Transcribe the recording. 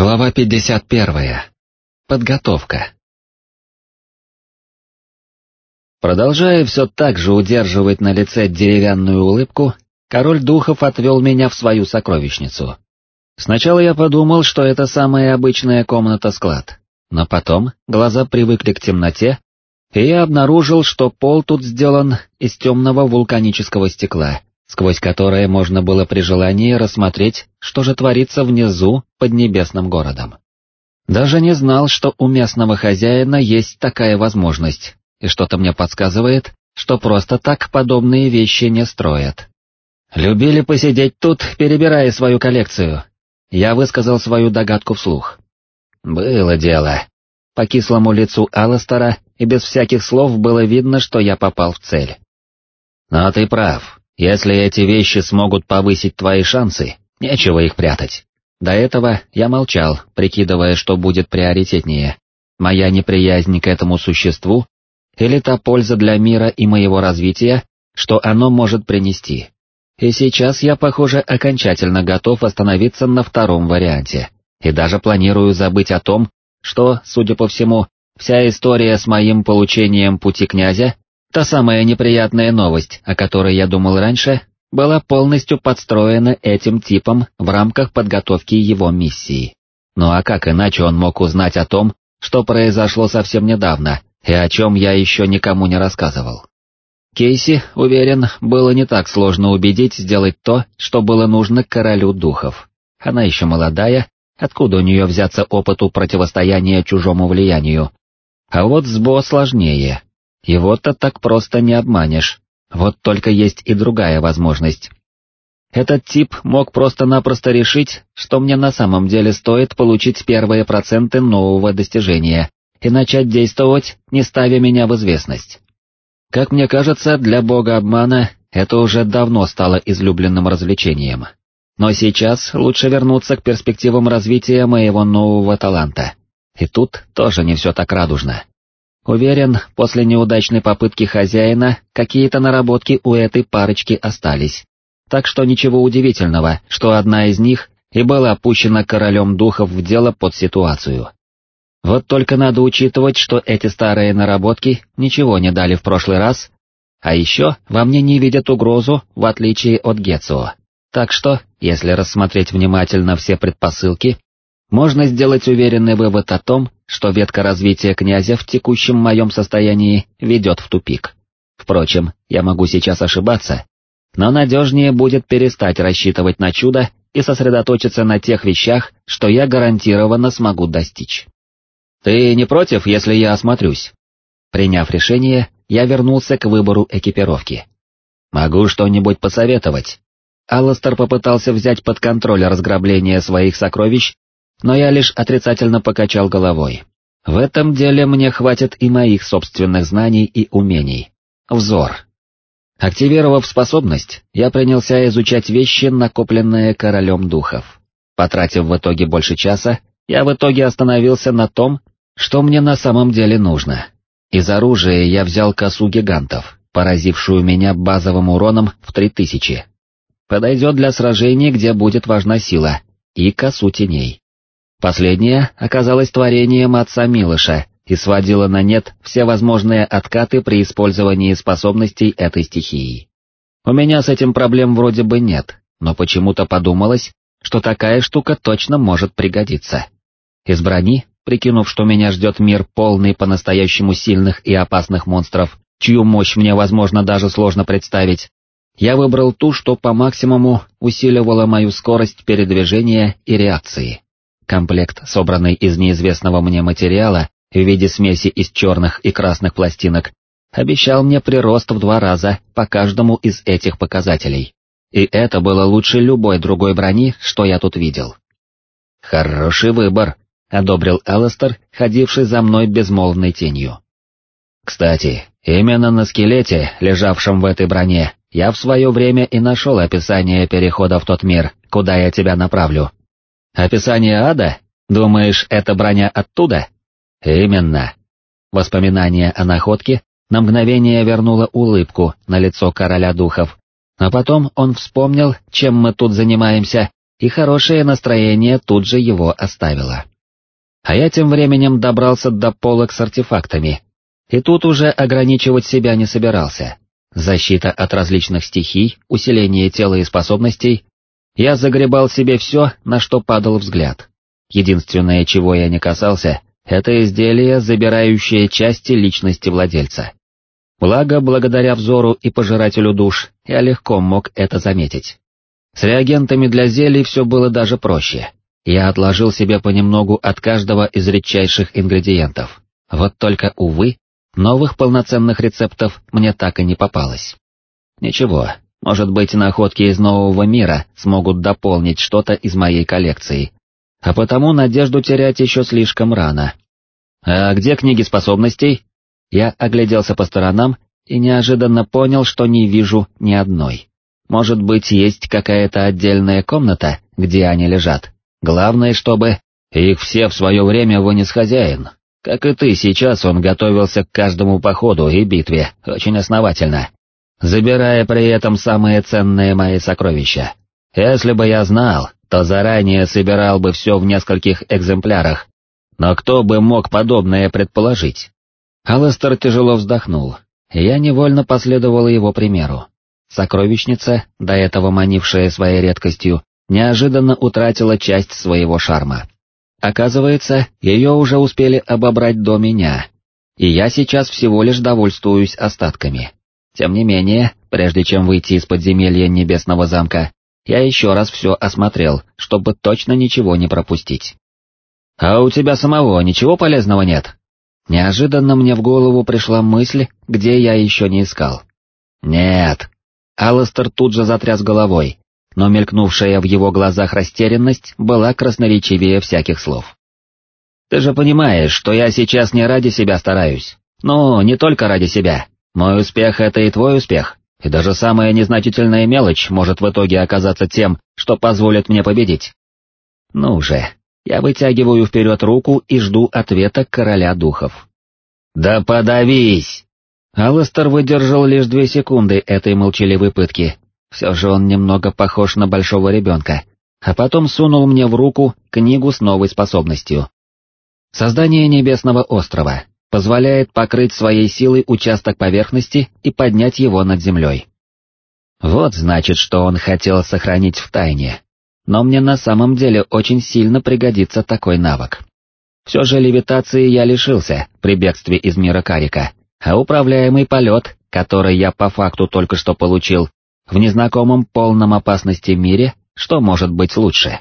Глава 51. Подготовка. Продолжая все так же удерживать на лице деревянную улыбку, король духов отвел меня в свою сокровищницу. Сначала я подумал, что это самая обычная комната-склад, но потом глаза привыкли к темноте, и я обнаружил, что пол тут сделан из темного вулканического стекла, сквозь которое можно было при желании рассмотреть, что же творится внизу под небесным городом. Даже не знал, что у местного хозяина есть такая возможность, и что-то мне подсказывает, что просто так подобные вещи не строят. Любили посидеть тут, перебирая свою коллекцию. Я высказал свою догадку вслух. Было дело. По кислому лицу Алластера и без всяких слов было видно, что я попал в цель. Но ты прав, если эти вещи смогут повысить твои шансы, нечего их прятать. До этого я молчал, прикидывая, что будет приоритетнее. Моя неприязнь к этому существу или та польза для мира и моего развития, что оно может принести. И сейчас я, похоже, окончательно готов остановиться на втором варианте, и даже планирую забыть о том, что, судя по всему, вся история с моим получением пути князя Та самая неприятная новость, о которой я думал раньше, была полностью подстроена этим типом в рамках подготовки его миссии. Ну а как иначе он мог узнать о том, что произошло совсем недавно, и о чем я еще никому не рассказывал? Кейси, уверен, было не так сложно убедить сделать то, что было нужно королю духов. Она еще молодая, откуда у нее взяться опыту противостояния чужому влиянию? А вот с Бо сложнее, его-то так просто не обманешь. Вот только есть и другая возможность. Этот тип мог просто-напросто решить, что мне на самом деле стоит получить первые проценты нового достижения и начать действовать, не ставя меня в известность. Как мне кажется, для бога обмана это уже давно стало излюбленным развлечением. Но сейчас лучше вернуться к перспективам развития моего нового таланта. И тут тоже не все так радужно. Уверен, после неудачной попытки хозяина какие-то наработки у этой парочки остались. Так что ничего удивительного, что одна из них и была опущена королем духов в дело под ситуацию. Вот только надо учитывать, что эти старые наработки ничего не дали в прошлый раз, а еще во мне не видят угрозу, в отличие от Гетсуо. Так что, если рассмотреть внимательно все предпосылки, можно сделать уверенный вывод о том, что ветка развития князя в текущем моем состоянии ведет в тупик. Впрочем, я могу сейчас ошибаться, но надежнее будет перестать рассчитывать на чудо и сосредоточиться на тех вещах, что я гарантированно смогу достичь. Ты не против, если я осмотрюсь? Приняв решение, я вернулся к выбору экипировки. Могу что-нибудь посоветовать. Алластер попытался взять под контроль разграбление своих сокровищ но я лишь отрицательно покачал головой. В этом деле мне хватит и моих собственных знаний и умений. Взор. Активировав способность, я принялся изучать вещи, накопленные королем духов. Потратив в итоге больше часа, я в итоге остановился на том, что мне на самом деле нужно. Из оружия я взял косу гигантов, поразившую меня базовым уроном в 3000. Подойдет для сражений, где будет важна сила, и косу теней. Последняя оказалась творением отца Милыша и сводила на нет все возможные откаты при использовании способностей этой стихии. У меня с этим проблем вроде бы нет, но почему-то подумалось, что такая штука точно может пригодиться. Из брони, прикинув, что меня ждет мир полный по-настоящему сильных и опасных монстров, чью мощь мне, возможно, даже сложно представить, я выбрал ту, что по максимуму усиливала мою скорость передвижения и реакции. Комплект, собранный из неизвестного мне материала в виде смеси из черных и красных пластинок, обещал мне прирост в два раза по каждому из этих показателей. И это было лучше любой другой брони, что я тут видел. «Хороший выбор», — одобрил Алластер, ходивший за мной безмолвной тенью. «Кстати, именно на скелете, лежавшем в этой броне, я в свое время и нашел описание перехода в тот мир, куда я тебя направлю. Описание ада? Думаешь, это броня оттуда? Именно. Воспоминание о находке на мгновение вернуло улыбку на лицо короля духов, а потом он вспомнил, чем мы тут занимаемся, и хорошее настроение тут же его оставило. А я тем временем добрался до полок с артефактами, и тут уже ограничивать себя не собирался. Защита от различных стихий, усиление тела и способностей. Я загребал себе все, на что падал взгляд. Единственное, чего я не касался, это изделие, забирающее части личности владельца. Благо, благодаря взору и пожирателю душ, я легко мог это заметить. С реагентами для зелий все было даже проще. Я отложил себе понемногу от каждого из редчайших ингредиентов. Вот только, увы, новых полноценных рецептов мне так и не попалось. Ничего, может быть находки из нового мира смогут дополнить что-то из моей коллекции, а потому надежду терять еще слишком рано. А где книги способностей? Я огляделся по сторонам и неожиданно понял, что не вижу ни одной. Может быть, есть какая-то отдельная комната, где они лежат. Главное, чтобы... Их все в свое время вынес хозяин. Как и ты, сейчас он готовился к каждому походу и битве, очень основательно. Забирая при этом самые ценные мои сокровища. Если бы я знал, то заранее собирал бы все в нескольких экземплярах. Но кто бы мог подобное предположить? Алластер тяжело вздохнул, я невольно последовал его примеру. Сокровищница, до этого манившая своей редкостью, неожиданно утратила часть своего шарма. Оказывается, ее уже успели обобрать до меня, и я сейчас всего лишь довольствуюсь остатками. Тем не менее, прежде чем выйти из подземелья Небесного замка, я еще раз все осмотрел, чтобы точно ничего не пропустить. «А у тебя самого ничего полезного нет?» Неожиданно мне в голову пришла мысль, где я еще не искал. «Нет». Алластер тут же затряс головой, но мелькнувшая в его глазах растерянность была красноречивее всяких слов. «Ты же понимаешь, что я сейчас не ради себя стараюсь. Ну, не только ради себя. Мой успех — это и твой успех. И даже самая незначительная мелочь может в итоге оказаться тем, что позволит мне победить. Ну же, я вытягиваю вперед руку и жду ответа короля духов. «Да подавись!» Алластер выдержал лишь две секунды этой молчаливой пытки. Все же он немного похож на большого ребенка, а потом сунул мне в руку книгу с новой способностью. Создание Небесного острова позволяет покрыть своей силой участок поверхности и поднять его над землей. Вот значит, что он хотел сохранить в тайне. Но мне на самом деле очень сильно пригодится такой навык. Все же левитации я лишился при бегстве из мира Карика, а управляемый полет, который я по факту только что получил, в незнакомом полном опасности мире, что может быть лучше?